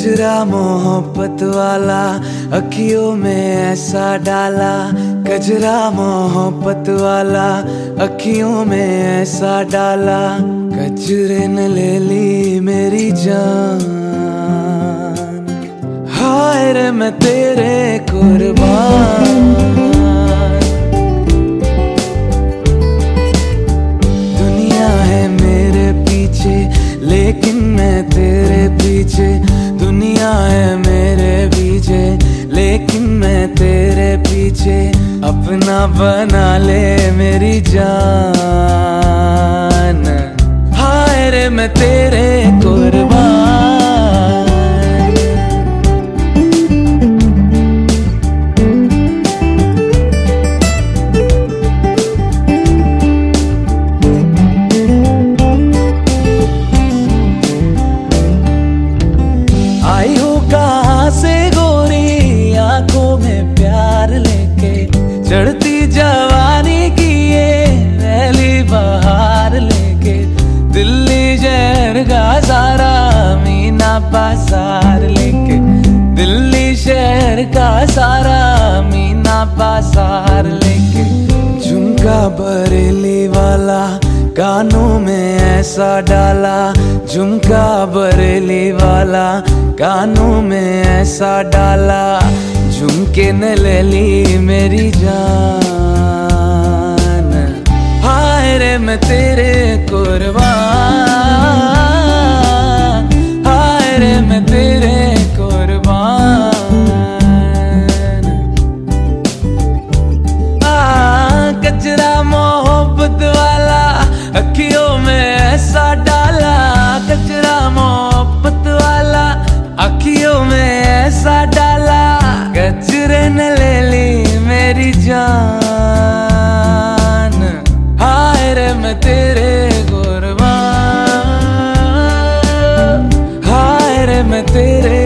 कजरा मोहब्बत वाला, अखियों में ऐसा डाला। कजरा मोहब्बत वाला, अखियों में ऐसा डाला। कजरे ने ले ली मेरी जान। हाय रे मैं तेरे कुर्बान। पीछे अपना बना ले मेरी जान। हाय रे मैं तेरे पासार लेके दिल्ली शहर का सारा मीना पासार लेके झुमका बरेली वाला कानों में ऐसा डाला, झुमका बरेली वाला कानों में ऐसा डाला, झुमके न ले ली मेरी जान। हाय रे मैं तेरे कुर्बान मेरी जान। हाय रे मैं तेरे कुर्बान। हाय रे तेरे तेरे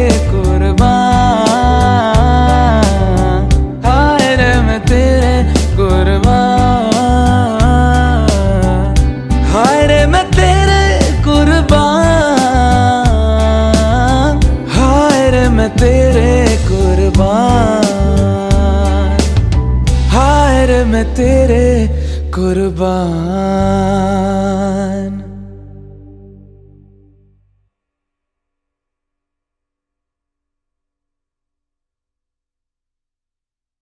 तेरे मैं तेरे कुर्बान